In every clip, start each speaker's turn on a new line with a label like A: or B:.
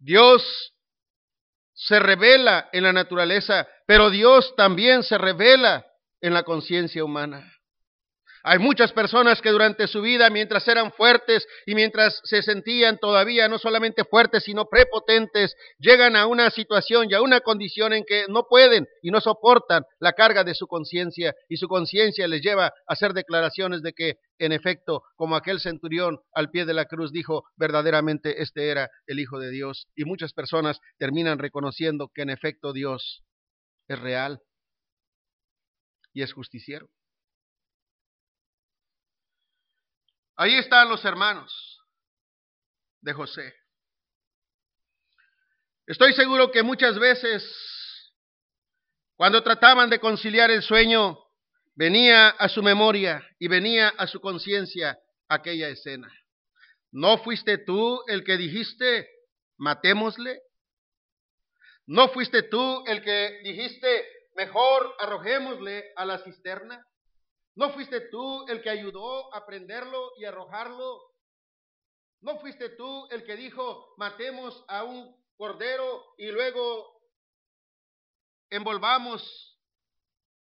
A: Dios se revela en la naturaleza, pero Dios también se revela en la conciencia humana. Hay muchas personas que durante su vida, mientras eran fuertes y mientras se sentían todavía no solamente fuertes, sino prepotentes, llegan a una situación y a una condición en que no pueden y no soportan la carga de su conciencia y su conciencia les lleva a hacer declaraciones de que, en efecto, como aquel centurión al pie de la cruz dijo, verdaderamente este era el Hijo de Dios. Y muchas personas terminan reconociendo que, en efecto, Dios es real y es justiciero. Ahí están los hermanos de José. Estoy seguro que muchas veces, cuando trataban de conciliar el sueño, venía a su memoria y venía a su conciencia aquella escena. ¿No fuiste tú el que dijiste, matémosle? ¿No fuiste tú el que dijiste, mejor arrojémosle a la cisterna? ¿No fuiste tú el que ayudó a prenderlo y arrojarlo? ¿No fuiste tú el que dijo, matemos a un cordero y luego envolvamos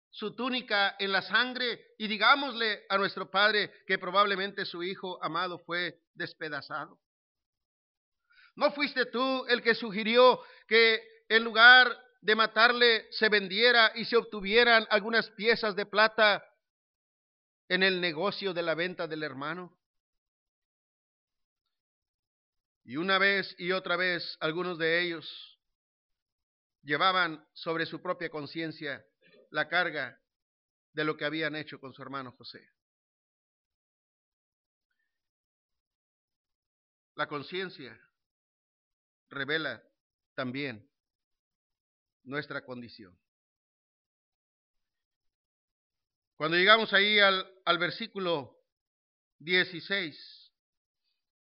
A: su túnica en la sangre y digámosle a nuestro padre que probablemente su hijo amado fue despedazado? ¿No fuiste tú el que sugirió que en lugar de matarle se vendiera y se obtuvieran algunas piezas de plata en el negocio de la venta del hermano. Y una vez y otra vez algunos de ellos llevaban sobre su propia conciencia la carga de lo que habían hecho con su hermano José. La conciencia revela también nuestra condición. Cuando llegamos ahí al, versículo 16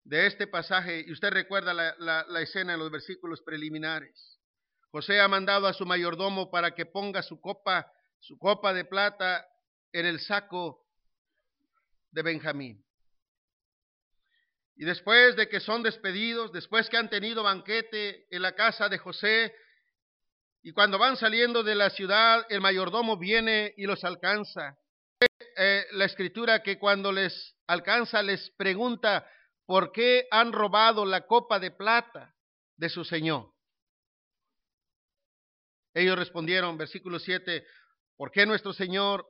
A: de este pasaje, y usted recuerda la, la escena en los versículos preliminares, José ha mandado a su mayordomo para que ponga su copa, su copa de plata en el saco de Benjamín. Y después de que son despedidos, después que han tenido banquete en la casa de José, y cuando van saliendo de la ciudad, el mayordomo viene y los alcanza eh, la escritura que cuando les alcanza les pregunta por qué han robado la copa de plata de su Señor. Ellos respondieron, versículo 7, ¿por qué nuestro Señor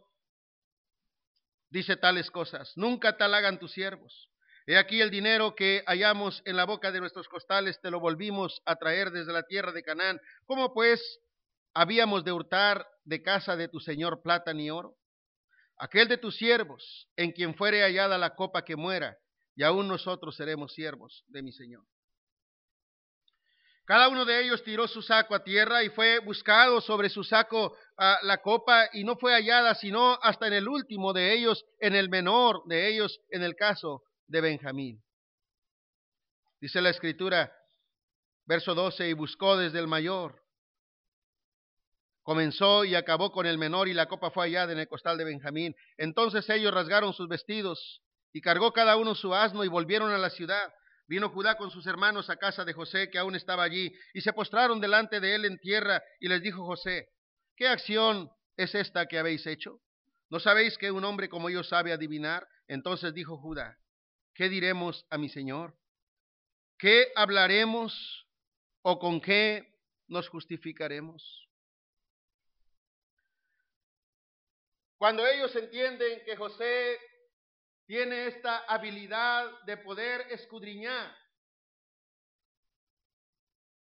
A: dice tales cosas? Nunca tal hagan tus siervos. He aquí el dinero que hallamos en la boca de nuestros costales, te lo volvimos a traer desde la tierra de Canaán. ¿Cómo pues habíamos de hurtar de casa de tu Señor plata ni oro? Aquel de tus siervos, en quien fuere hallada la copa que muera, y aún nosotros seremos siervos de mi Señor. Cada uno de ellos tiró su saco a tierra y fue buscado sobre su saco ah, la copa y no fue hallada sino hasta en el último de ellos, en el menor de ellos, en el caso de Benjamín. Dice la escritura, verso 12, y buscó desde el mayor Comenzó y acabó con el menor y la copa fue hallada en el costal de Benjamín. Entonces ellos rasgaron sus vestidos y cargó cada uno su asno y volvieron a la ciudad. Vino Judá con sus hermanos a casa de José, que aún estaba allí, y se postraron delante de él en tierra, y les dijo José, ¿qué acción es esta que habéis hecho? ¿No sabéis que un hombre como yo sabe adivinar? Entonces dijo Judá, ¿qué diremos a mi señor? ¿Qué hablaremos o con qué nos justificaremos? Cuando ellos entienden que José tiene esta habilidad de poder escudriñar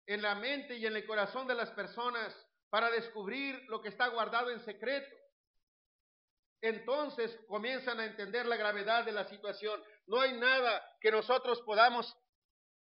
A: en la mente y en el corazón de las personas para descubrir lo que está guardado en secreto, entonces comienzan a entender la gravedad de la situación. No hay nada que nosotros podamos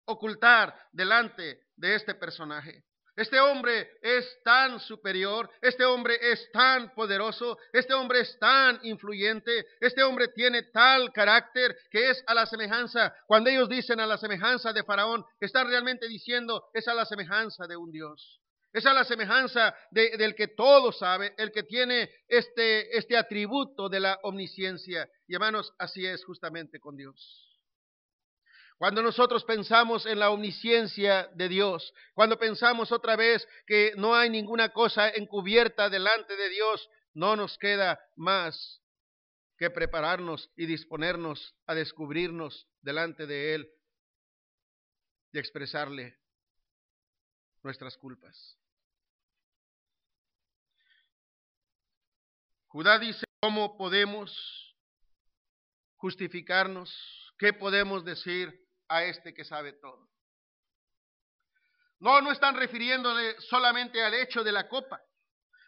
A: ocultar delante de este personaje. Este hombre es tan superior, este hombre es tan poderoso, este hombre es tan influyente, este hombre tiene tal carácter que es a la semejanza, cuando ellos dicen a la semejanza de Faraón, están realmente diciendo es a la semejanza de un Dios. Es a la semejanza del que todo sabe, el que tiene este, este atributo de la omnisciencia. Y hermanos, así es justamente con Dios. Cuando nosotros pensamos en la omnisciencia de Dios, cuando pensamos otra vez que no hay ninguna cosa encubierta delante de Dios, no nos queda más que prepararnos y disponernos a descubrirnos delante de Él y expresarle nuestras culpas. Judá dice, ¿cómo podemos justificarnos? ¿Qué podemos decir a este que sabe todo. No, no están refiriéndole solamente al hecho de la copa,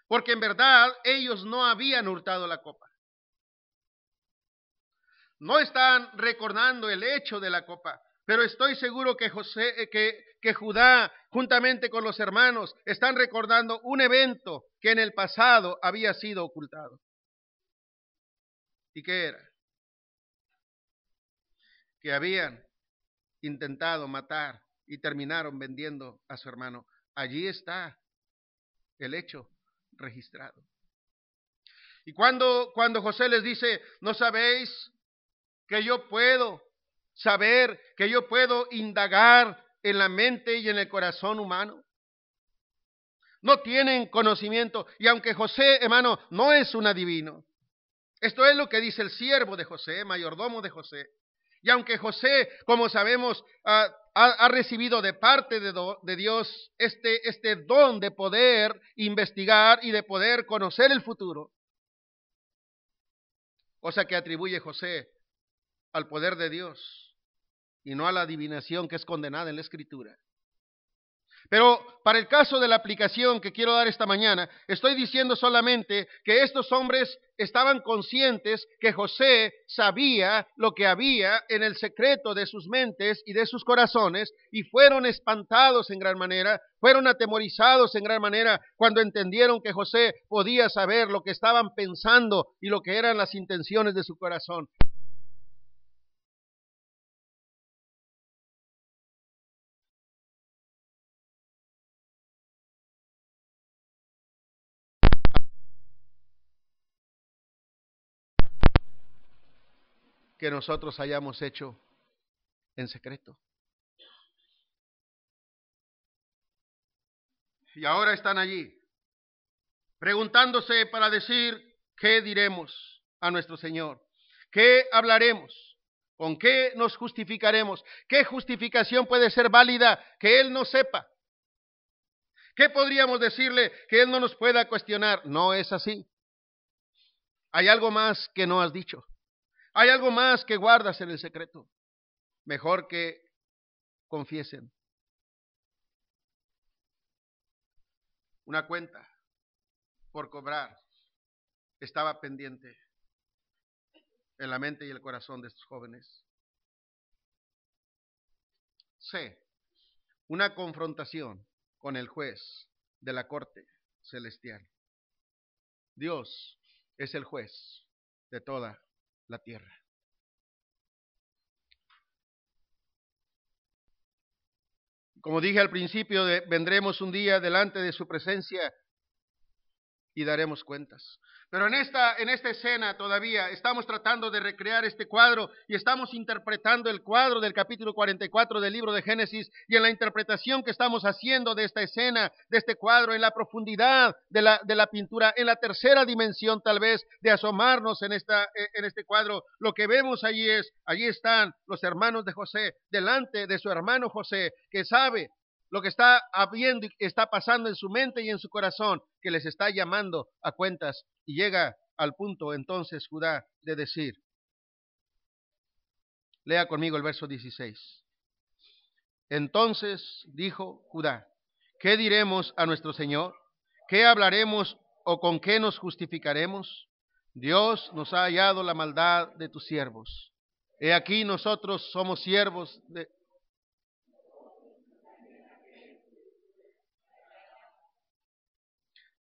A: porque en verdad ellos no habían hurtado la copa. No están recordando el hecho de la copa, pero estoy seguro que José, eh, que, que Judá, juntamente con los hermanos, están recordando un evento que en el pasado había sido ocultado. ¿Y qué era? Que habían intentado matar y terminaron vendiendo a su hermano. Allí está el hecho registrado. Y cuando, cuando José les dice, ¿no sabéis que yo puedo saber, que yo puedo indagar en la mente y en el corazón humano? No tienen conocimiento. Y aunque José, hermano, no es un adivino, esto es lo que dice el siervo de José, mayordomo de José. Y aunque José, como sabemos, ha, recibido de parte de, Dios este, este don de poder investigar y de poder conocer el futuro, cosa que atribuye José al poder de Dios y no a la adivinación que es condenada en la Escritura. Pero para el caso de la aplicación que quiero dar esta mañana, estoy diciendo solamente que estos hombres estaban conscientes que José sabía lo que había en el secreto de sus mentes y de sus corazones y fueron espantados en gran manera, fueron atemorizados en gran manera cuando entendieron que José podía saber lo que estaban pensando y lo que eran las intenciones de su corazón. Que nosotros hayamos hecho en secreto. Y ahora están allí, preguntándose para decir, ¿qué diremos a nuestro Señor? ¿Qué hablaremos? ¿Con qué nos justificaremos? ¿Qué justificación puede ser válida que Él no sepa? ¿Qué podríamos decirle que Él no nos pueda cuestionar? No es así. Hay algo más que no has dicho. Hay algo más que guardas en el secreto. Mejor que confiesen. Una cuenta por cobrar estaba pendiente en la mente y el corazón de estos jóvenes. C. Una confrontación con el juez de la corte celestial. Dios es el juez de toda la tierra. Como dije al principio, vendremos un día delante de su presencia y daremos cuentas. Pero en esta, en esta escena todavía estamos tratando de recrear este cuadro y estamos interpretando el cuadro del capítulo 44 del libro de Génesis y en la interpretación que estamos haciendo de esta escena, de este cuadro, en la profundidad de la, de la pintura, en la tercera dimensión tal vez de asomarnos en, esta, en este cuadro, lo que vemos allí es, allí están los hermanos de José, delante de su hermano José, que sabe lo que está habiendo y está pasando en su mente y en su corazón, que les está llamando a cuentas. Y llega al punto entonces Judá de decir, lea conmigo el verso 16. Entonces dijo Judá, ¿qué diremos a nuestro Señor? ¿Qué hablaremos o con qué nos justificaremos? Dios nos ha hallado la maldad de tus siervos. He aquí nosotros somos siervos de,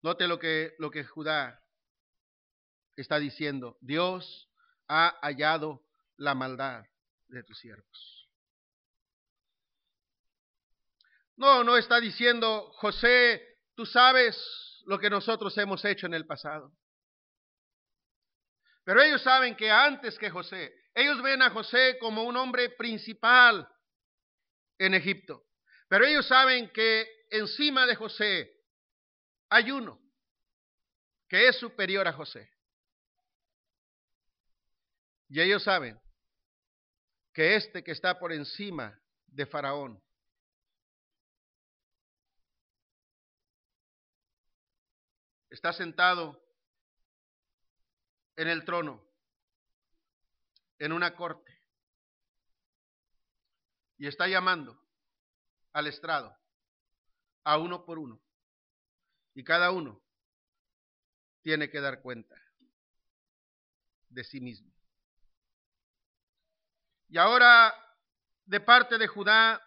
A: Note lo que, lo que Judá está diciendo. Dios ha hallado la maldad de tus siervos. No, no está diciendo, José, tú sabes lo que nosotros hemos hecho en el pasado. Pero ellos saben que antes que José, ellos ven a José como un hombre principal en Egipto. Pero ellos saben que encima de José hay uno que es superior a José. Y ellos saben que este que está por encima de Faraón está sentado en el trono, en una corte, y está llamando al estrado, a uno por uno, y cada uno tiene que dar cuenta de sí mismo. Y ahora, de parte de Judá,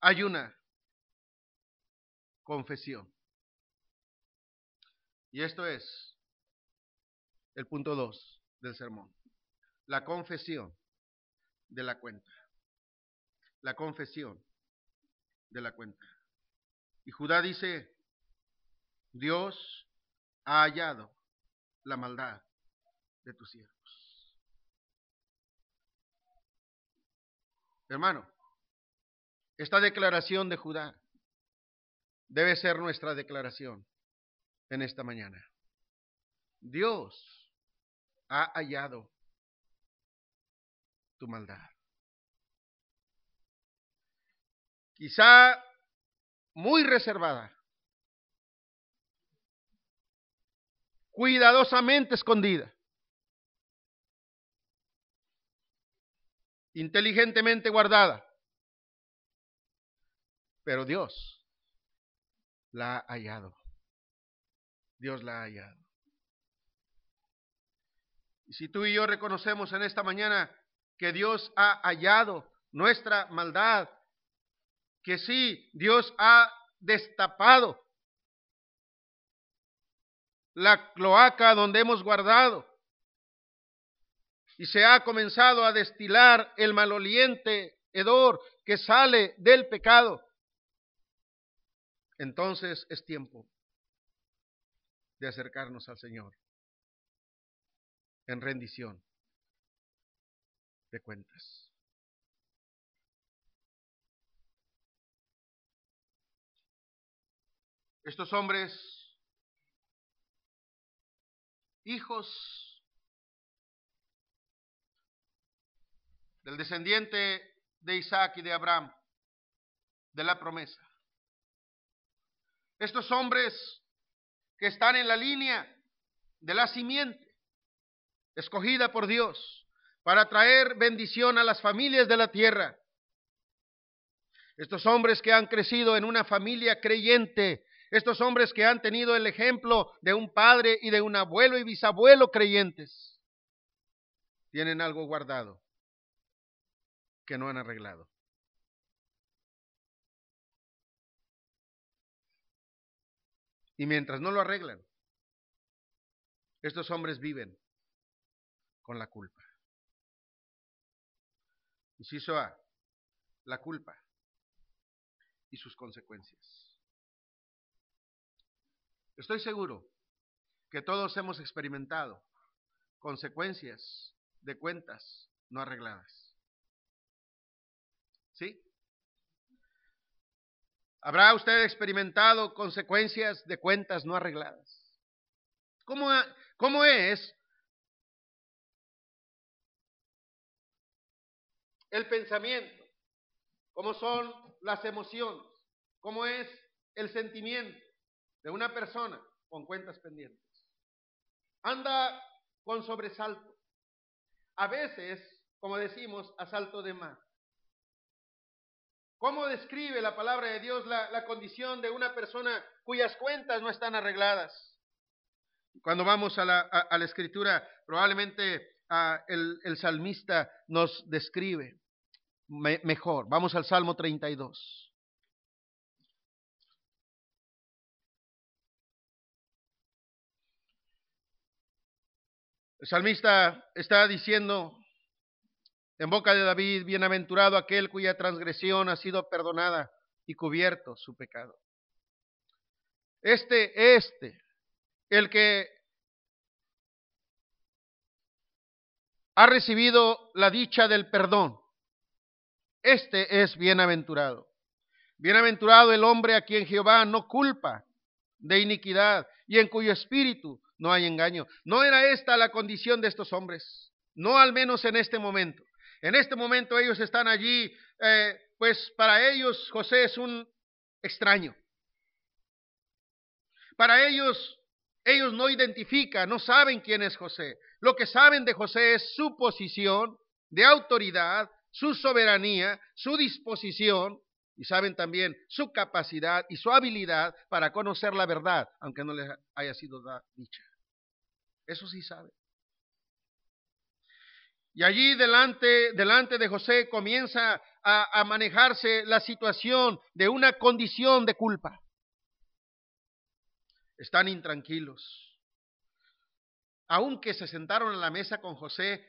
A: hay una confesión. Y esto es el punto 2 del sermón. La confesión de la cuenta. La confesión de la cuenta. Y Judá dice, Dios ha hallado la maldad de tus siervos. Hermano, esta declaración de Judá debe ser nuestra declaración en esta mañana. Dios ha hallado tu maldad. Quizá muy reservada, cuidadosamente escondida, inteligentemente guardada, pero Dios la ha hallado. Dios la ha hallado. Y si tú y yo reconocemos en esta mañana que Dios ha hallado nuestra maldad, que sí, Dios ha destapado la cloaca donde hemos guardado y se ha comenzado a destilar el maloliente hedor que sale del pecado, entonces es tiempo de acercarnos al Señor en rendición de cuentas. Estos hombres, hijos del descendiente de Isaac y de Abraham, de la promesa. Estos hombres que están en la línea de la simiente, escogida por Dios para traer bendición a las familias de la tierra. Estos hombres que han crecido en una familia creyente, estos hombres que han tenido el ejemplo de un padre y de un abuelo y bisabuelo creyentes, tienen algo guardado que no han arreglado. Y mientras no lo arreglan, estos hombres viven con la culpa. Inciso A, la culpa y sus consecuencias. Estoy seguro que todos hemos experimentado consecuencias de cuentas no arregladas. ¿Sí? ¿Habrá usted experimentado consecuencias de cuentas no arregladas? ¿Cómo, cómo es el pensamiento? ¿Cómo son las emociones? ¿Cómo es el sentimiento de una persona con cuentas pendientes? Anda con sobresalto. A veces, como decimos, asalto de mar. ¿Cómo describe la palabra de Dios la, condición de una persona cuyas cuentas no están arregladas? Cuando vamos a la, escritura, probablemente ah, el, salmista nos describe mejor. Vamos al Salmo 32. El salmista está diciendo, en boca de David, bienaventurado aquel cuya transgresión ha sido perdonada y cubierto su pecado. Este, este, el que ha recibido la dicha del perdón, Este es bienaventurado. Bienaventurado el hombre a quien Jehová no culpa de iniquidad y en cuyo espíritu no hay engaño. No era esta la condición de estos hombres, no al menos en este momento. En este momento ellos están allí, eh, pues para ellos José es un extraño. Para ellos, ellos no identifican, no saben quién es José. Lo que saben de José es su posición de autoridad, su soberanía, su disposición, y saben también su capacidad y su habilidad para conocer la verdad, aunque no les haya sido dicha. Eso sí saben. Y allí delante, delante de José comienza a, a manejarse la situación de una condición de culpa. Están intranquilos. Aunque se sentaron a la mesa con José,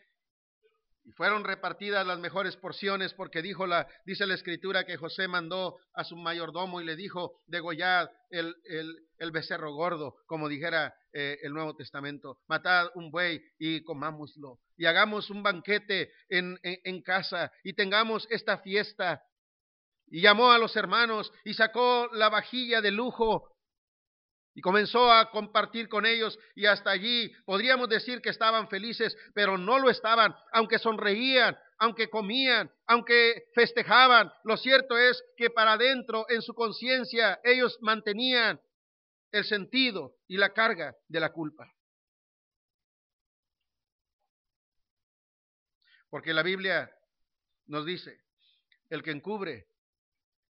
A: y fueron repartidas las mejores porciones porque dijo la, dice la escritura que José mandó a su mayordomo y le dijo, degollad el, el, el becerro gordo, como dijera eh, el Nuevo Testamento, matad un buey y comámoslo, y hagamos un banquete en, en, en casa y tengamos esta fiesta. Y llamó a los hermanos y sacó la vajilla de lujo y comenzó a compartir con ellos y hasta allí podríamos decir que estaban felices, pero no lo estaban, aunque sonreían, aunque comían, aunque festejaban. Lo cierto es que para adentro, en su conciencia, ellos mantenían el sentido y la carga de la culpa. Porque la Biblia nos dice, el que encubre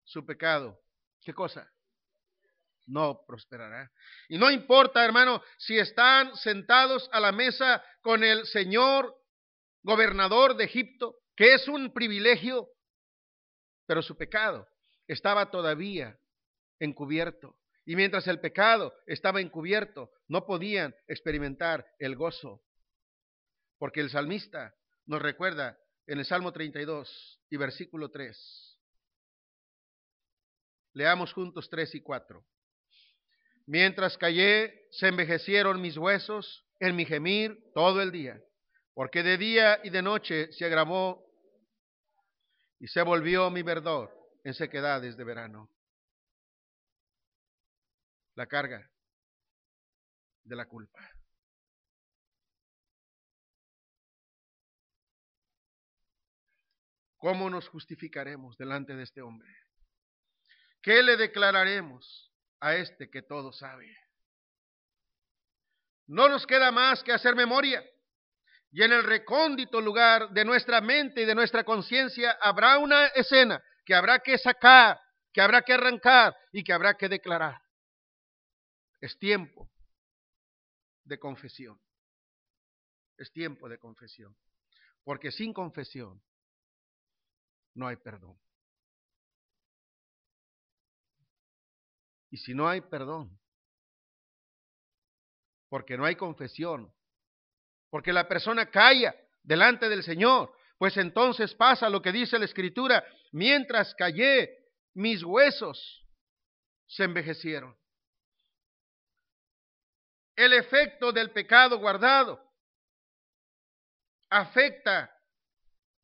A: su pecado, ¿qué cosa? no prosperará. Y no importa, hermano, si están sentados a la mesa con el señor gobernador de Egipto, que es un privilegio, pero su pecado estaba todavía encubierto. Y mientras el pecado estaba encubierto, no podían experimentar el gozo. Porque el salmista nos recuerda en el Salmo 32 y versículo 3. Leamos juntos 3 y 4. Mientras callé, se envejecieron mis huesos en mi gemir todo el día, porque de día y de noche se agravó y se volvió mi verdor en sequedades de verano. La carga de la culpa. ¿Cómo nos justificaremos delante de este hombre? ¿Qué le declararemos? a este que todo sabe. No nos queda más que hacer memoria. Y en el recóndito lugar de nuestra mente y de nuestra conciencia habrá una escena que habrá que sacar, que habrá que arrancar y que habrá que declarar. Es tiempo de confesión. Es tiempo de confesión. Porque sin confesión no hay perdón. Y si no hay perdón, porque no hay confesión, porque la persona calla delante del Señor, pues entonces pasa lo que dice la Escritura, mientras callé, mis huesos se envejecieron. El efecto del pecado guardado afecta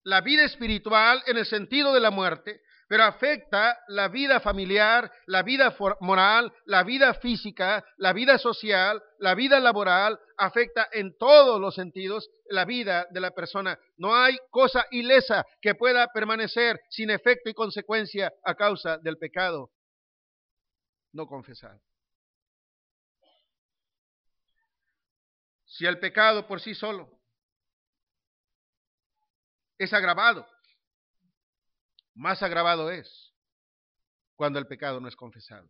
A: la vida espiritual en el sentido de la muerte, pero afecta la vida familiar, la vida moral, la vida física, la vida social, la vida laboral, afecta en todos los sentidos la vida de la persona. No hay cosa ilesa que pueda permanecer sin efecto y consecuencia a causa del pecado no confesado. Si el pecado por sí solo es agravado, más agravado es cuando el pecado no es confesado.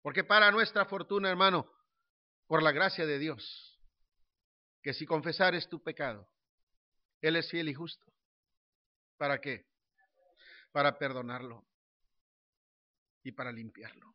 A: Porque para nuestra fortuna, hermano, por la gracia de Dios, que si confesares tu pecado, Él es fiel y justo. ¿Para qué? Para perdonarlo y para limpiarlo.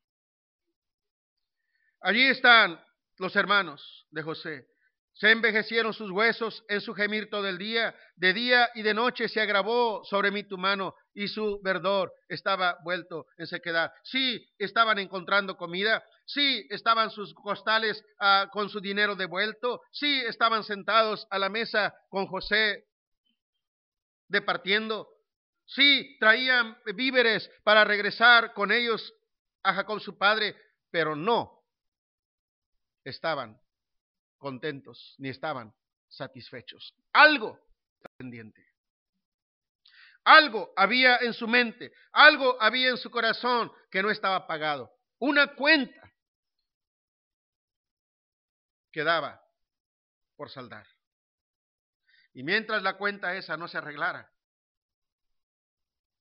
A: Allí están los hermanos de José, se envejecieron sus huesos en su gemir todo el día. De día y de noche se agravó sobre mí tu mano y su verdor estaba vuelto en sequedad. Sí, estaban encontrando comida. Sí, estaban sus costales uh, con su dinero devuelto. Sí, estaban sentados a la mesa con José departiendo. Sí, traían víveres para regresar con ellos a Jacob su padre, pero no estaban contentos ni estaban satisfechos. Algo pendiente. Algo había en su mente, algo había en su corazón que no estaba pagado. Una cuenta quedaba por saldar. Y mientras la cuenta esa no se arreglara,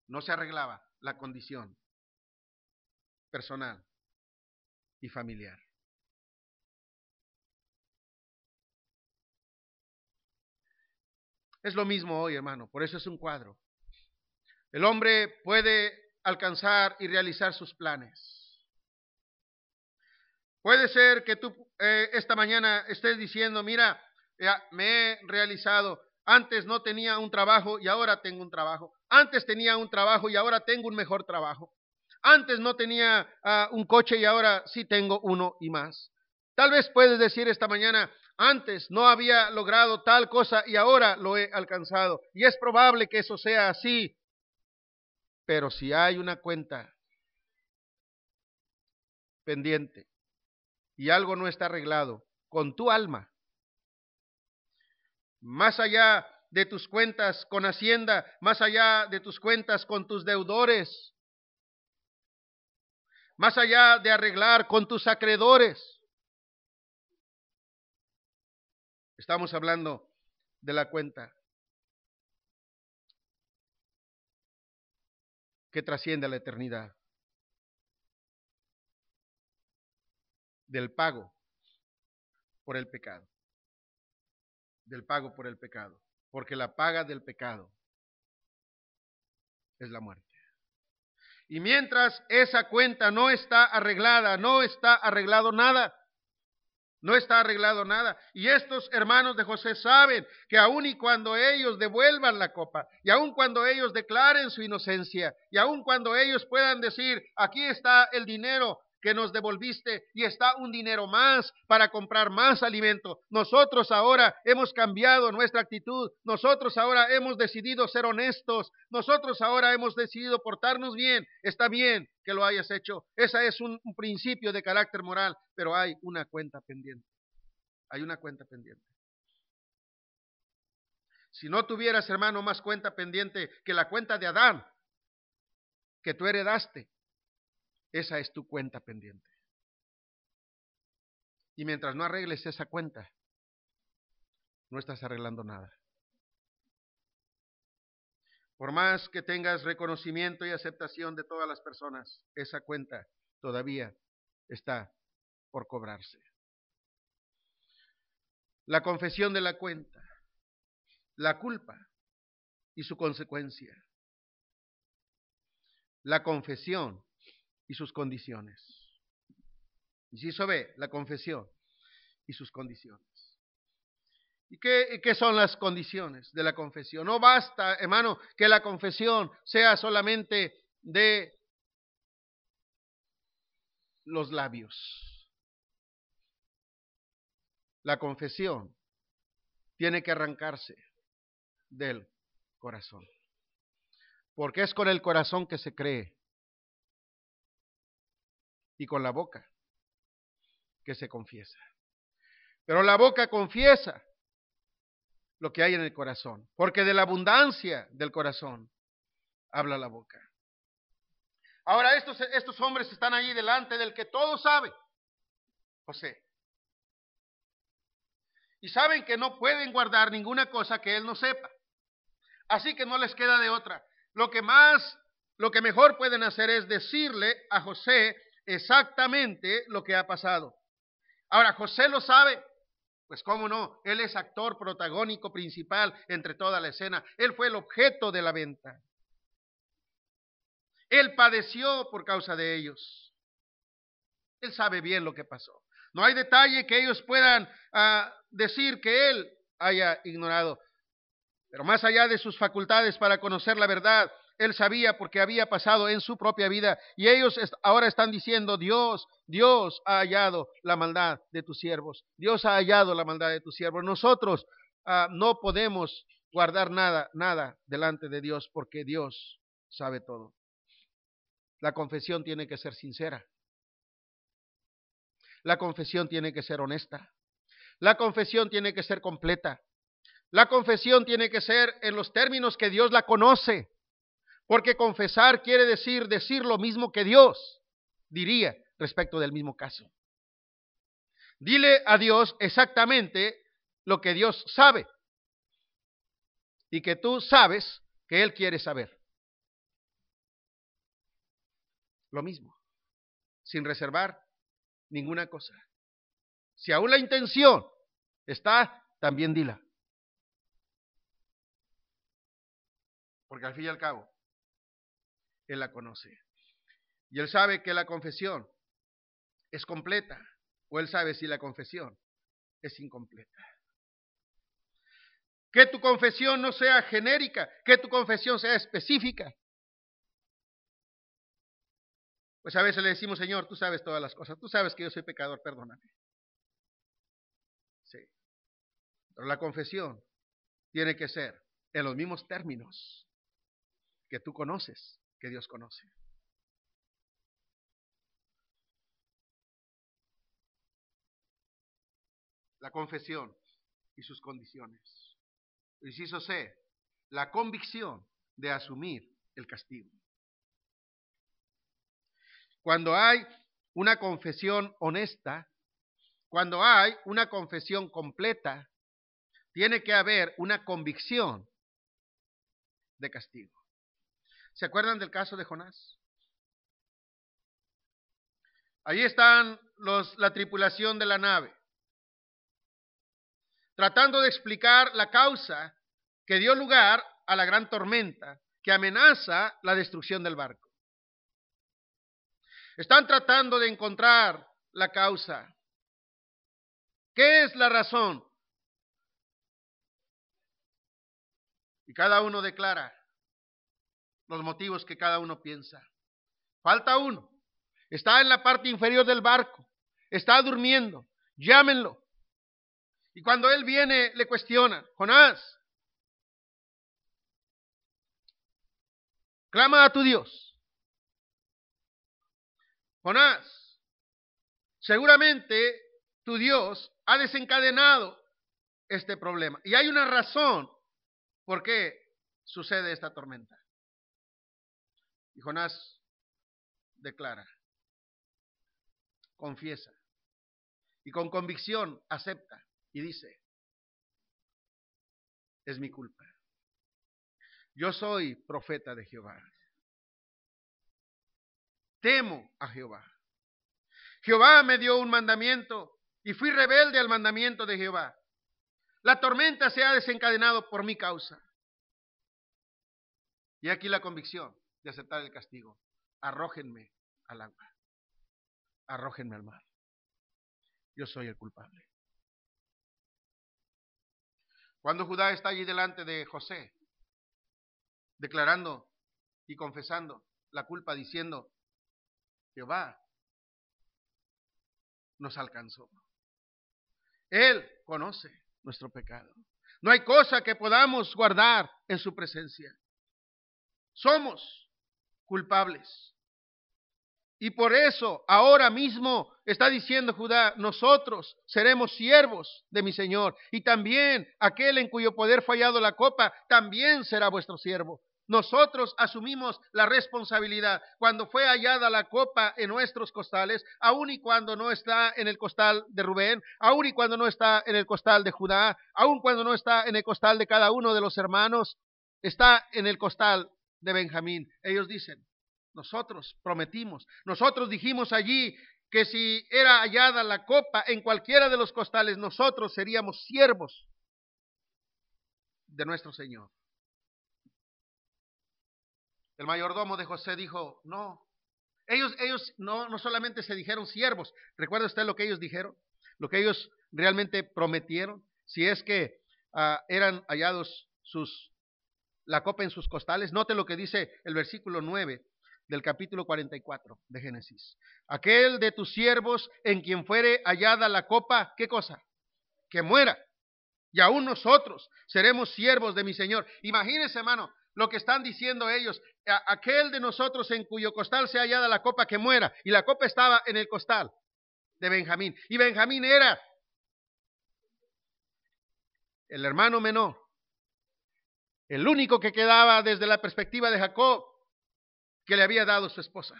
A: no se arreglaba la condición personal y familiar. Es lo mismo hoy, hermano, por eso es un cuadro. El hombre puede alcanzar y realizar sus planes. Puede ser que tú eh, esta mañana estés diciendo, mira, me he realizado antes no tenía un trabajo y ahora tengo un trabajo. Antes tenía un trabajo y ahora tengo un mejor trabajo. Antes no tenía ah, un coche y ahora sí tengo uno y más. Tal vez puedes decir esta mañana, antes no había logrado tal cosa y ahora lo he alcanzado. Y es probable que eso sea así. Pero si hay una cuenta pendiente y algo no está arreglado con tu alma, más allá de tus cuentas con Hacienda, más allá de tus cuentas con tus deudores, más allá de arreglar con tus acreedores. Estamos hablando de la cuenta que trasciende a la eternidad, del pago por el pecado. Del pago por el pecado, porque la paga del pecado es la muerte. Y mientras esa cuenta no está arreglada, no está arreglado nada, no está arreglado nada. Y estos hermanos de José saben que aun y cuando ellos devuelvan la copa, y aun cuando ellos declaren su inocencia, y aun cuando ellos puedan decir, aquí está el dinero, que nos devolviste y está un dinero más para comprar más alimento. Nosotros ahora hemos cambiado nuestra actitud, nosotros ahora hemos decidido ser honestos, nosotros ahora hemos decidido portarnos bien. Está bien que lo hayas hecho, ese es un, un principio de carácter moral, pero hay una cuenta pendiente. Hay una cuenta pendiente. Si no tuvieras, hermano, más cuenta pendiente que la cuenta de Adán, que tú heredaste, esa es tu cuenta pendiente. Y mientras no arregles esa cuenta, no estás arreglando nada. Por más que tengas reconocimiento y aceptación de todas las personas, esa cuenta todavía está por cobrarse. La confesión de la cuenta, la culpa y su consecuencia. La confesión y sus condiciones. Y si ve, la confesión y sus condiciones. ¿Y qué, qué, son las condiciones de la confesión? No basta, hermano, que la confesión sea solamente de los labios. La confesión tiene que arrancarse del corazón. Porque es con el corazón que se cree y con la boca que se confiesa. Pero la boca confiesa lo que hay en el corazón, porque de la abundancia del corazón habla la boca. Ahora estos, estos hombres están allí delante del que todo sabe, José. Y saben que no pueden guardar ninguna cosa que él no sepa. Así que no les queda de otra. Lo que más, lo que mejor pueden hacer es decirle a José exactamente lo que ha pasado. Ahora, José lo sabe. Pues cómo no, él es actor protagónico principal entre toda la escena. Él fue el objeto de la venta. Él padeció por causa de ellos. Él sabe bien lo que pasó. No hay detalle que ellos puedan ah, decir que él haya ignorado. Pero más allá de sus facultades para conocer la verdad, él sabía porque había pasado en su propia vida. Y ellos ahora están diciendo, Dios, Dios ha hallado la maldad de tus siervos. Dios ha hallado la maldad de tus siervos. Nosotros ah, no podemos guardar nada, nada delante de Dios porque Dios sabe todo. La confesión tiene que ser sincera. La confesión tiene que ser honesta. La confesión tiene que ser completa. La confesión tiene que ser en los términos que Dios la conoce. Porque confesar quiere decir decir lo mismo que Dios diría respecto del mismo caso. Dile a Dios exactamente lo que Dios sabe y que tú sabes que Él quiere saber. Lo mismo, sin reservar ninguna cosa. Si aún la intención está, también dila. Porque al fin y al cabo, Él la conoce. Y Él sabe que la confesión es completa, o Él sabe si la confesión es incompleta. Que tu confesión no sea genérica, que tu confesión sea específica. Pues a veces le decimos, Señor, tú sabes todas las cosas, tú sabes que yo soy pecador, perdóname. Sí. Pero la confesión tiene que ser en los mismos términos que tú conoces, que Dios conoce. La confesión y sus condiciones. Inciso C, la convicción de asumir el castigo. Cuando hay una confesión honesta, cuando hay una confesión completa, tiene que haber una convicción de castigo. ¿Se acuerdan del caso de Jonás? Ahí están los, la tripulación de la nave, tratando de explicar la causa que dio lugar a la gran tormenta que amenaza la destrucción del barco. Están tratando de encontrar la causa. ¿Qué es la razón? Y cada uno declara los motivos que cada uno piensa. Falta uno. Está en la parte inferior del barco. Está durmiendo. Llámenlo. Y cuando él viene, le cuestiona. Jonás, clama a tu Dios. Jonás, seguramente tu Dios ha desencadenado este problema. Y hay una razón por qué sucede esta tormenta. Y Jonás declara, confiesa y con convicción acepta y dice, es mi culpa. Yo soy profeta de Jehová temo a Jehová. Jehová me dio un mandamiento y fui rebelde al mandamiento de Jehová. La tormenta se ha desencadenado por mi causa. Y aquí la convicción aceptar el castigo. Arrójenme al agua. Arrójenme al mar. Yo soy el culpable. Cuando Judá está allí delante de José, declarando y confesando la culpa, diciendo, Jehová nos alcanzó. Él conoce nuestro pecado. No hay cosa que podamos guardar en su presencia. Somos culpables. Y por eso ahora mismo está diciendo Judá, nosotros seremos siervos de mi Señor. Y también aquel en cuyo poder fallado la copa, también será vuestro siervo. Nosotros asumimos la responsabilidad. Cuando fue hallada la copa en nuestros costales, aun y cuando no está en el costal de Rubén, aun y cuando no está en el costal de Judá, aun cuando no está en el costal de cada uno de los hermanos, está en el costal de Benjamín. Ellos dicen, nosotros prometimos, nosotros dijimos allí que si era hallada la copa en cualquiera de los costales, nosotros seríamos siervos de nuestro Señor. El mayordomo de José dijo, no. Ellos, ellos no, no solamente se dijeron siervos. ¿Recuerda usted lo que ellos dijeron? Lo que ellos realmente prometieron. Si es que ah, eran hallados sus, la copa en sus costales. Note lo que dice el versículo 9 del capítulo 44 de Génesis. Aquel de tus siervos en quien fuere hallada la copa, ¿qué cosa? Que muera. y aún nosotros seremos siervos de mi Señor. Imagínense, hermano, lo que están diciendo ellos. aquel de nosotros en cuyo costal se hallada la copa que muera, y la copa estaba en el costal de Benjamín. Y Benjamín era el hermano menor, el único que quedaba desde la perspectiva de Jacob que le había dado su esposa.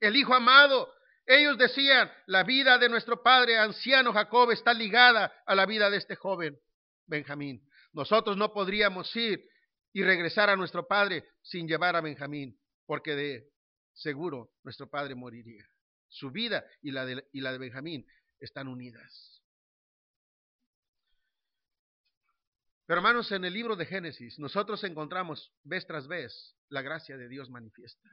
A: El hijo amado. Ellos decían, la vida de nuestro padre anciano Jacob está ligada a la vida de este joven Benjamín. Nosotros no podríamos ir y regresar a nuestro padre sin llevar a Benjamín, porque de seguro nuestro padre moriría. Su vida y la de, y la de Benjamín están unidas. Pero hermanos, en el libro de Génesis nosotros encontramos vez tras vez la gracia de Dios manifiesta.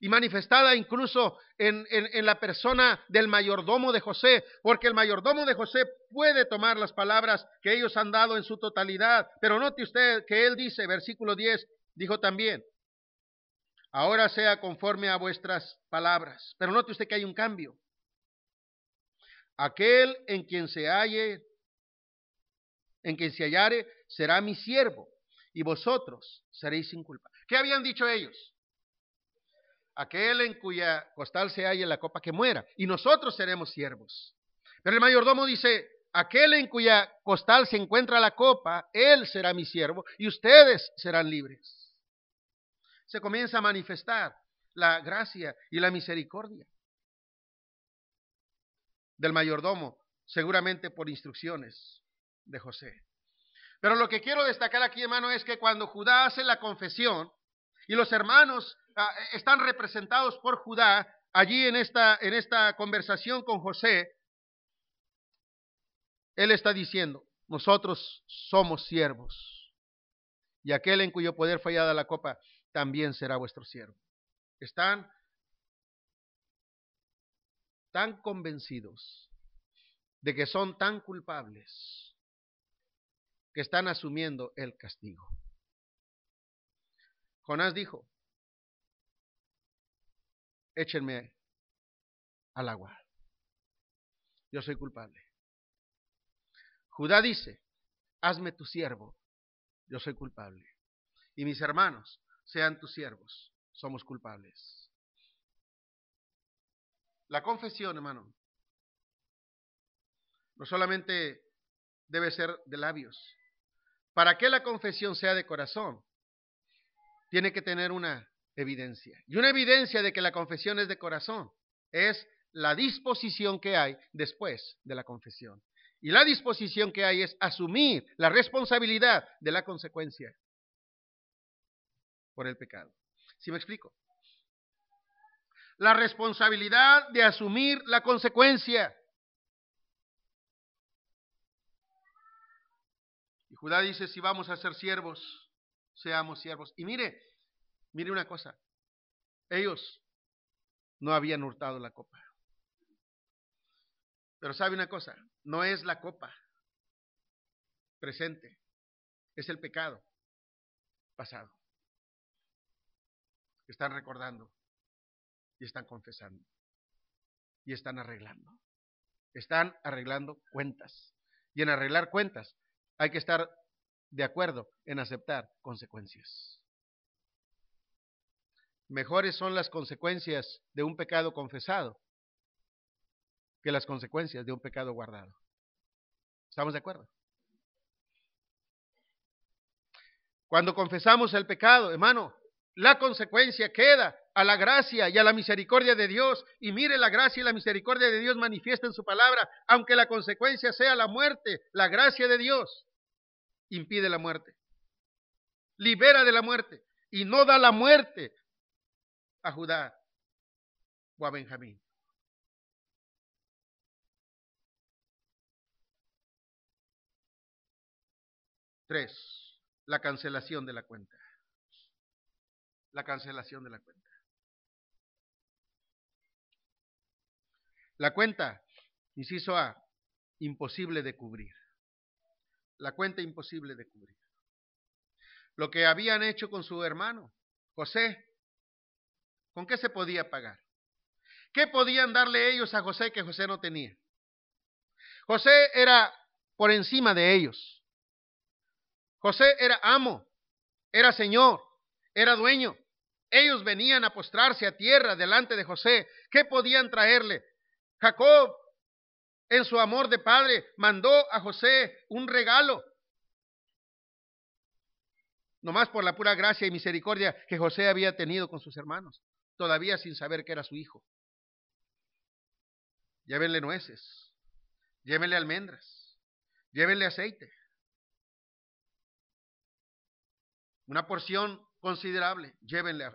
A: Y manifestada incluso en, en, la persona del mayordomo de José, porque el mayordomo de José puede tomar las palabras que ellos han dado en su totalidad. Pero note usted que él dice, versículo 10, dijo también, ahora sea conforme a vuestras palabras. Pero note usted que hay un cambio. Aquel en quien se halle, en quien se hallare, será mi siervo, y vosotros seréis sin culpa. ¿Qué habían dicho ellos? Aquel en cuya costal se halla la copa que muera, y nosotros seremos siervos. Pero el mayordomo dice, aquel en cuya costal se encuentra la copa, él será mi siervo, y ustedes serán libres. Se comienza a manifestar la gracia y la misericordia del mayordomo, seguramente por instrucciones de José. Pero lo que quiero destacar aquí, hermano, es que cuando Judá hace la confesión y los hermanos ah, están representados por Judá allí en esta, en esta conversación con José, él está diciendo, nosotros somos siervos y aquel en cuyo poder fallada la copa también será vuestro siervo. Están tan convencidos de que son tan culpables que están asumiendo el castigo. Jonás dijo, échenme al agua. Yo soy culpable. Judá dice, hazme tu siervo. Yo soy culpable. Y mis hermanos, sean tus siervos. Somos culpables. La confesión, hermano, no solamente debe ser de labios, para que la confesión sea de corazón, tiene que tener una evidencia. Y una evidencia de que la confesión es de corazón es la disposición que hay después de la confesión. Y la disposición que hay es asumir la responsabilidad de la consecuencia por el pecado. ¿Sí me explico? La responsabilidad de asumir la consecuencia. Judá dice, si vamos a ser siervos, seamos siervos. Y mire, mire una cosa, ellos no habían hurtado la copa. Pero sabe una cosa, no es la copa presente, es el pecado pasado. Están recordando y están confesando y están arreglando. Están arreglando cuentas. Y en arreglar cuentas hay que estar de acuerdo en aceptar consecuencias. Mejores son las consecuencias de un pecado confesado que las consecuencias de un pecado guardado. ¿Estamos de acuerdo? Cuando confesamos el pecado, hermano, la consecuencia queda a la gracia y a la misericordia de Dios. Y mire la gracia y la misericordia de Dios manifiesta en su palabra, aunque la consecuencia sea la muerte, la gracia de Dios impide la muerte. Libera de la muerte y no da la muerte a Judá o a Benjamín. Tres, la cancelación de la cuenta. La cancelación de la cuenta. La cuenta, inciso A, imposible de cubrir la cuenta imposible de cubrir. Lo que habían hecho con su hermano, José, ¿con qué se podía pagar? ¿Qué podían darle ellos a José que José no tenía? José era por encima de ellos. José era amo, era señor, era dueño. Ellos venían a postrarse a tierra delante de José. ¿Qué podían traerle? Jacob, en su amor de padre, mandó a José un regalo. Nomás por la pura gracia y misericordia que José había tenido con sus hermanos, todavía sin saber que era su hijo. Llévenle nueces, llévenle almendras, llévenle aceite. Una porción considerable, llévenle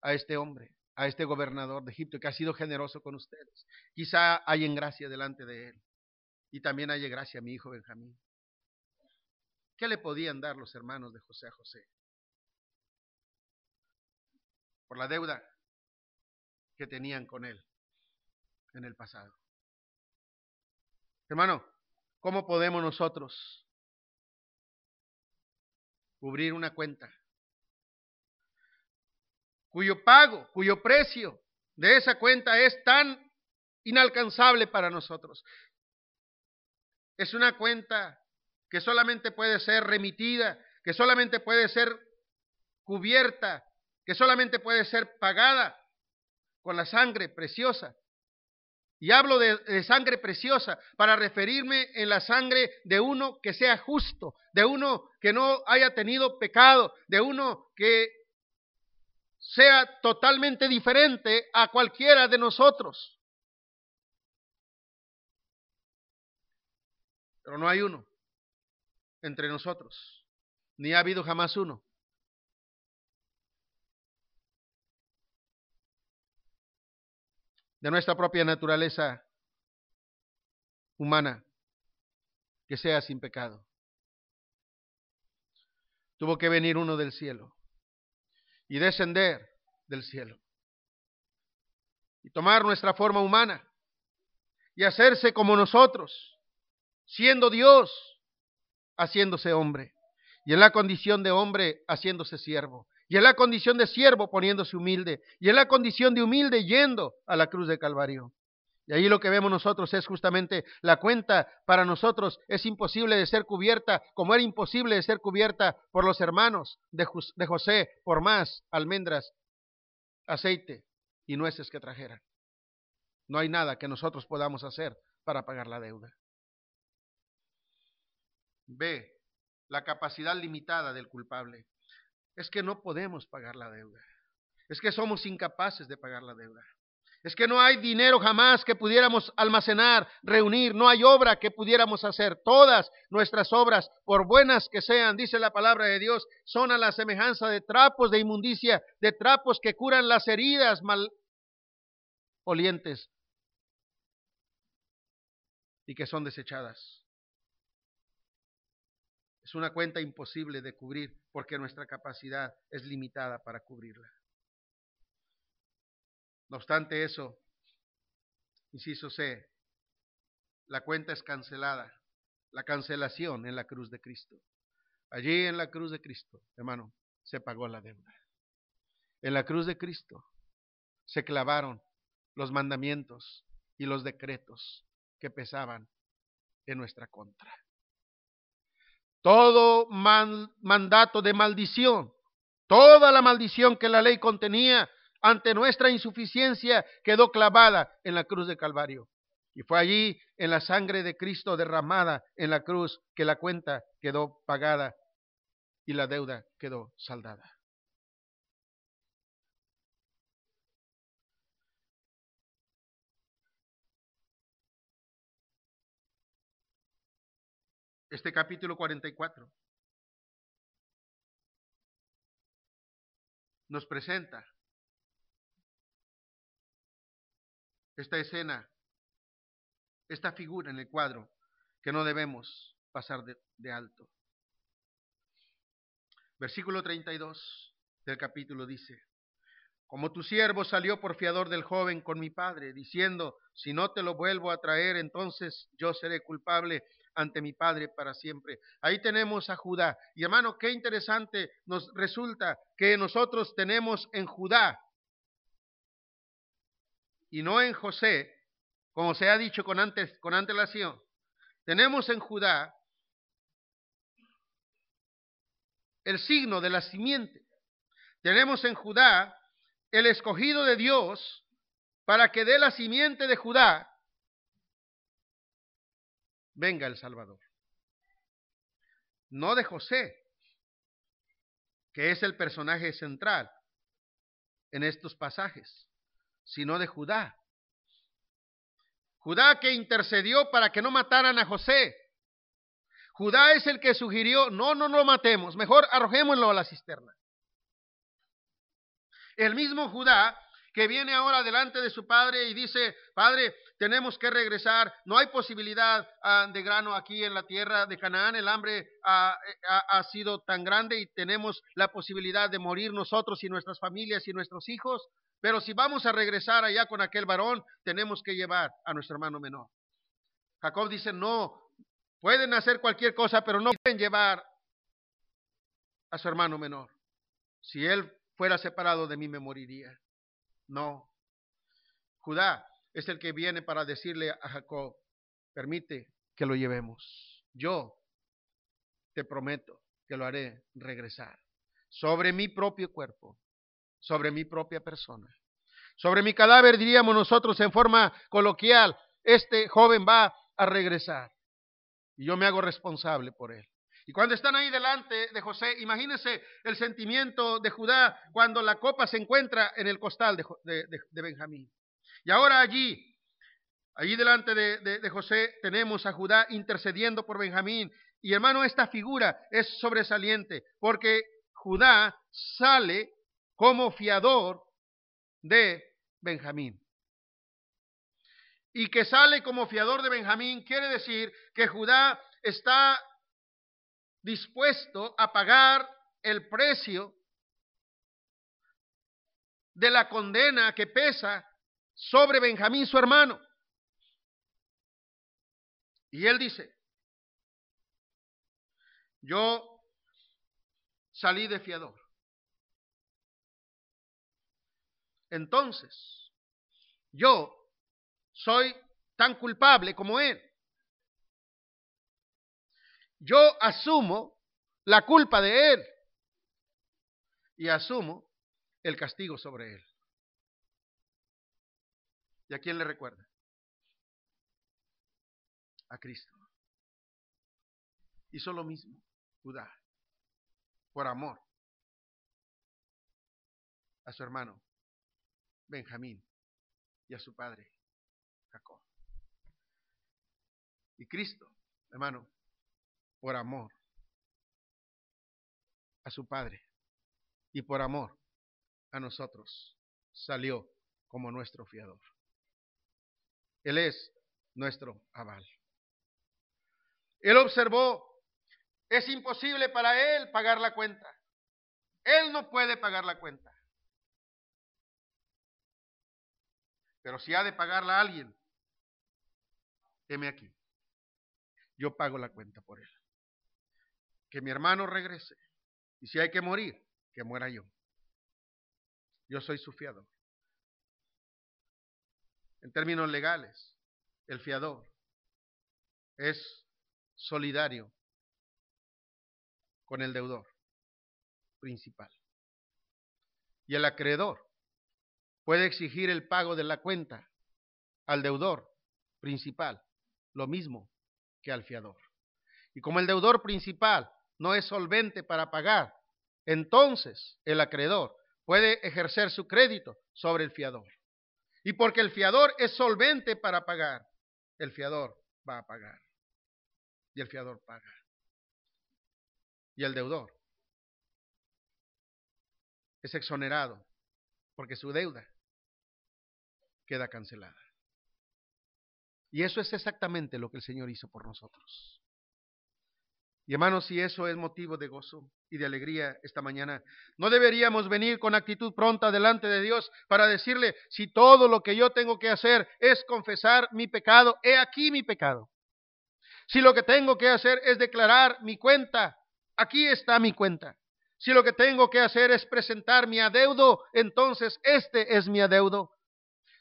A: a, este hombre, a este gobernador de Egipto que ha sido generoso con ustedes. Quizá hay en gracia delante de él y también haya gracia a mi hijo Benjamín. ¿Qué le podían dar los hermanos de José a José? Por la deuda que tenían con él en el pasado. Hermano, ¿cómo podemos nosotros cubrir una cuenta cuyo pago, cuyo precio de esa cuenta es tan inalcanzable para nosotros. Es una cuenta que solamente puede ser remitida, que solamente puede ser cubierta, que solamente puede ser pagada con la sangre preciosa. Y hablo de, sangre preciosa para referirme en la sangre de uno que sea justo, de uno que no haya tenido pecado, de uno que sea totalmente diferente a cualquiera de nosotros. Pero no hay uno entre nosotros, ni ha habido jamás uno. de nuestra propia naturaleza humana que sea sin pecado. Tuvo que venir uno del cielo y descender del cielo. Y tomar nuestra forma humana y hacerse como nosotros, siendo Dios, haciéndose hombre. Y en la condición de hombre, haciéndose siervo. Y en la condición de siervo, poniéndose humilde. Y en la condición de humilde, yendo a la cruz de Calvario. Y ahí lo que vemos nosotros es justamente la cuenta para nosotros es imposible de ser cubierta, como era imposible de ser cubierta por los hermanos de, José, por más almendras, aceite y nueces que trajeran. No hay nada que nosotros podamos hacer para pagar la deuda. B. La capacidad limitada del culpable. Es que no podemos pagar la deuda. Es que somos incapaces de pagar la deuda. Es que no hay dinero jamás que pudiéramos almacenar, reunir, no hay obra que pudiéramos hacer. Todas nuestras obras, por buenas que sean, dice la palabra de Dios, son a la semejanza de trapos de inmundicia, de trapos que curan las heridas mal olientes y que son desechadas. Es una cuenta imposible de cubrir porque nuestra capacidad es limitada para cubrirla. No obstante eso, inciso C, la cuenta es cancelada, la cancelación en la cruz de Cristo. Allí en la cruz de Cristo, hermano, se pagó la deuda. En la cruz de Cristo se clavaron los mandamientos y los decretos que pesaban en nuestra contra. Todo mandato de maldición, toda la maldición que la ley contenía, ante nuestra insuficiencia, quedó clavada en la cruz de Calvario. Y fue allí, en la sangre de Cristo derramada en la cruz, que la cuenta quedó pagada y la deuda quedó saldada. Este capítulo 44 nos presenta esta escena, esta figura en el cuadro que no debemos pasar de, alto. Versículo 32 del capítulo dice, como tu siervo salió por fiador del joven con mi padre, diciendo, si no te lo vuelvo a traer, entonces yo seré culpable ante mi padre para siempre. Ahí tenemos a Judá. Y hermano, qué interesante nos resulta que nosotros tenemos en Judá y no en José, como se ha dicho con, antes, con antelación. Tenemos en Judá el signo de la simiente. Tenemos en Judá el escogido de Dios para que de la simiente de Judá venga el Salvador. No de José, que es el personaje central en estos pasajes, sino de Judá. Judá que intercedió para que no mataran a José. Judá es el que sugirió, no, no lo matemos, mejor arrojémoslo a la cisterna. El mismo Judá que viene ahora delante de su padre y dice, Padre, tenemos que regresar, no hay posibilidad ah, de grano aquí en la tierra de Canaán, el hambre ha, ha sido tan grande y tenemos la posibilidad de morir nosotros y nuestras familias y nuestros hijos, pero si vamos a regresar allá con aquel varón, tenemos que llevar a nuestro hermano menor. Jacob dice, no, pueden hacer cualquier cosa, pero no pueden llevar a su hermano menor. Si él fuera separado de mí, me moriría. No. Judá es el que viene para decirle a Jacob, permite que lo llevemos. Yo te prometo que lo haré regresar sobre mi propio cuerpo, sobre mi propia persona. Sobre mi cadáver diríamos nosotros en forma coloquial, este joven va a regresar y yo me hago responsable por él. Y cuando están ahí delante de José, imagínense el sentimiento de Judá cuando la copa se encuentra en el costal de, Benjamín. Y ahora allí, allí delante de José, tenemos a Judá intercediendo por Benjamín. Y hermano, esta figura es sobresaliente porque Judá sale como fiador de Benjamín. Y que sale como fiador de Benjamín quiere decir que Judá está dispuesto a pagar el precio de la condena que pesa sobre Benjamín, su hermano. Y él dice, yo salí de fiador. Entonces, yo soy tan culpable como él yo asumo la culpa de él y asumo el castigo sobre él. ¿Y a quién le recuerda? A Cristo. Hizo lo mismo, Judá, por amor a su hermano Benjamín y a su padre Jacob. Y Cristo, hermano, por amor a su Padre y por amor a nosotros salió como nuestro fiador. Él es nuestro aval. Él observó, es imposible para él pagar la cuenta. Él no puede pagar la cuenta. Pero si ha de pagarla a alguien, heme aquí. Yo pago la cuenta por él que mi hermano regrese. Y si hay que morir, que muera yo. Yo soy su fiador. En términos legales, el fiador es solidario con el deudor principal. Y el acreedor puede exigir el pago de la cuenta al deudor principal, lo mismo que al fiador. Y como el deudor principal no es solvente para pagar, entonces el acreedor puede ejercer su crédito sobre el fiador. Y porque el fiador es solvente para pagar, el fiador va a pagar. Y el fiador paga. Y el deudor es exonerado porque su deuda queda cancelada. Y eso es exactamente lo que el Señor hizo por nosotros. Y hermanos, si eso es motivo de gozo y de alegría esta mañana, no deberíamos venir con actitud pronta delante de Dios para decirle, si todo lo que yo tengo que hacer es confesar mi pecado, he aquí mi pecado. Si lo que tengo que hacer es declarar mi cuenta, aquí está mi cuenta. Si lo que tengo que hacer es presentar mi adeudo, entonces este es mi adeudo.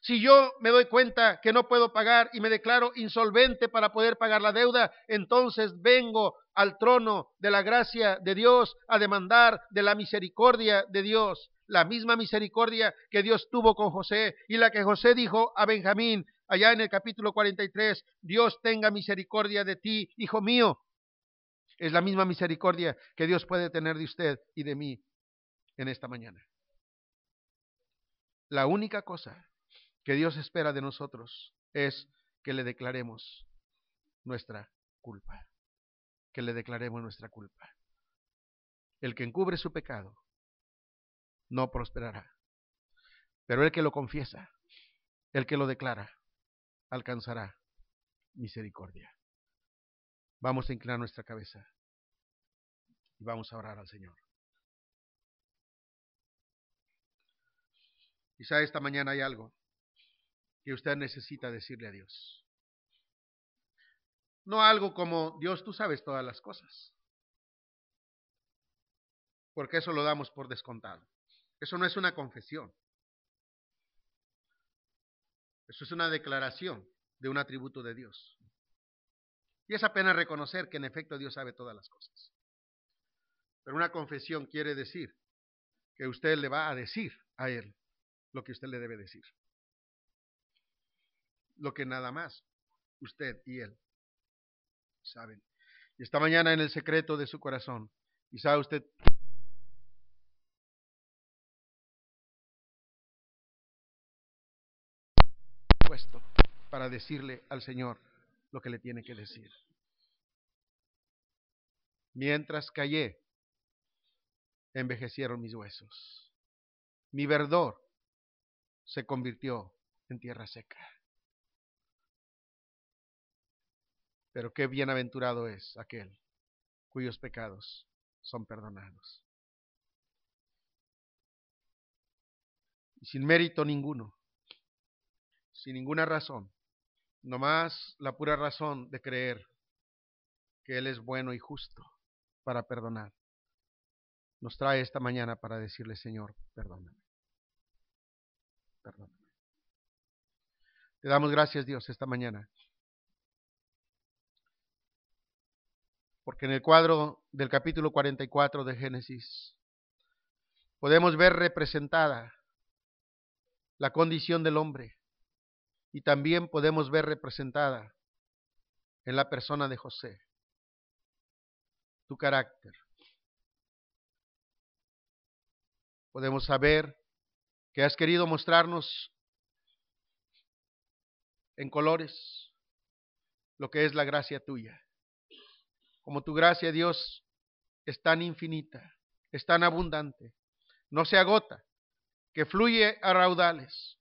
A: Si yo me doy cuenta que no puedo pagar y me declaro insolvente para poder pagar la deuda, entonces vengo al trono de la gracia de Dios a demandar de la misericordia de Dios, la misma misericordia que Dios tuvo con José y la que José dijo a Benjamín allá en el capítulo 43, Dios tenga misericordia de ti, hijo mío. Es la misma misericordia que Dios puede tener de usted y de mí en esta mañana. La única cosa que Dios espera de nosotros es que le declaremos nuestra culpa, que le declaremos nuestra culpa. El que encubre su pecado no prosperará, pero el que lo confiesa, el que lo declara, alcanzará misericordia. Vamos a inclinar nuestra cabeza y vamos a orar al Señor. Quizá esta mañana hay algo que usted necesita decirle a Dios. No algo como, Dios, tú sabes todas las cosas. Porque eso lo damos por descontado. Eso no es una confesión. Eso es una declaración de un atributo de Dios. Y es apenas reconocer que en efecto Dios sabe todas las cosas. Pero una confesión quiere decir que usted le va a decir a Él lo que usted le debe decir lo que nada más usted y él saben. Y esta mañana en el secreto de su corazón, quizá usted puesto para decirle al Señor lo que le tiene que decir. Mientras callé, envejecieron mis huesos. Mi verdor se convirtió en tierra seca. Pero qué bienaventurado es aquel cuyos pecados son perdonados. Y sin mérito ninguno, sin ninguna razón, nomás la pura razón de creer que Él es bueno y justo para perdonar, nos trae esta mañana para decirle, Señor, perdóname. Perdóname. Te damos gracias, Dios, esta mañana porque en el cuadro del capítulo 44 de Génesis podemos ver representada la condición del hombre y también podemos ver representada en la persona de José tu carácter. Podemos saber que has querido mostrarnos en colores lo que es la gracia tuya como tu gracia, Dios, es tan infinita, es tan abundante, no se agota, que fluye a raudales.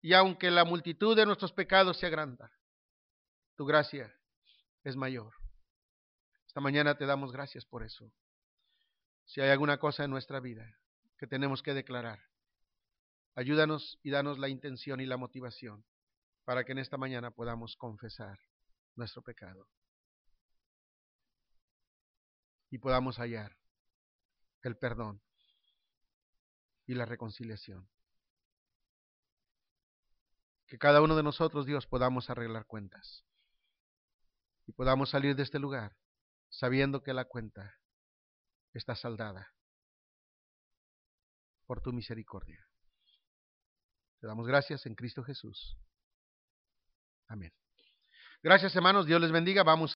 A: Y aunque la multitud de nuestros pecados se agranda, tu gracia es mayor. Esta mañana te damos gracias por eso. Si hay alguna cosa en nuestra vida que tenemos que declarar, ayúdanos y danos la intención y la motivación para que en esta mañana podamos confesar nuestro pecado y podamos hallar el perdón y la reconciliación. Que cada uno de nosotros, Dios, podamos arreglar cuentas y podamos salir de este lugar sabiendo que la cuenta está saldada por tu misericordia. Te damos gracias en Cristo Jesús. Amén. Gracias hermanos, Dios les bendiga. Vamos